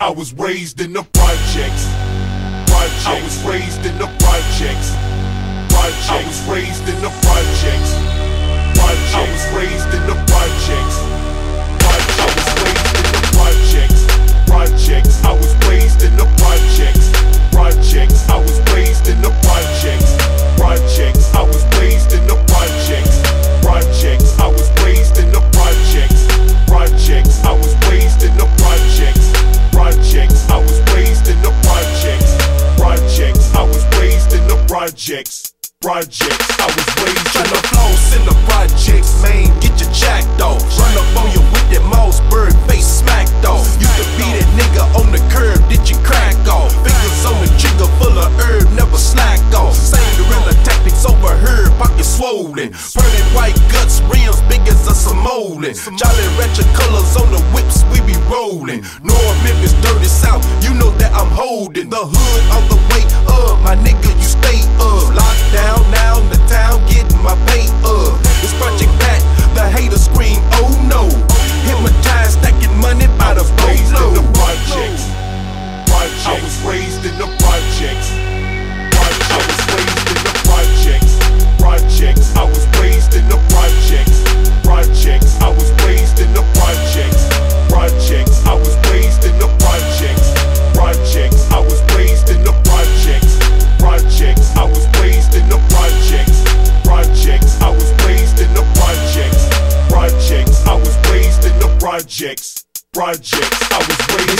I was raised in the projects. projects. I was raised in the projects. projects. I was raised in the projects. projects. I was raised in projects, projects. I was raised trying the floss in the projects, man. Get your jack though. Run up on you with that mouse bird face smack though. You could be that nigga on the curb, did you crack off? Fingers on the trigger full of herb, never slack off. Same gorilla tactics overheard, pocket swollen. Burning white guts, rims big as a Samoan. Jolly ratchet colors on the whips, we be rolling. North Memphis, dirty south, you know that I'm holding. The hood on the way up, my nigga, you stay up. Locked down now, the town getting my projects. I was waiting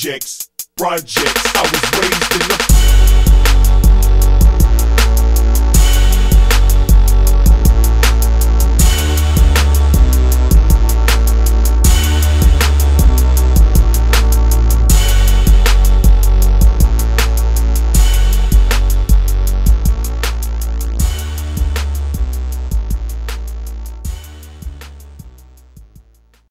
projects, projects. I was raised in the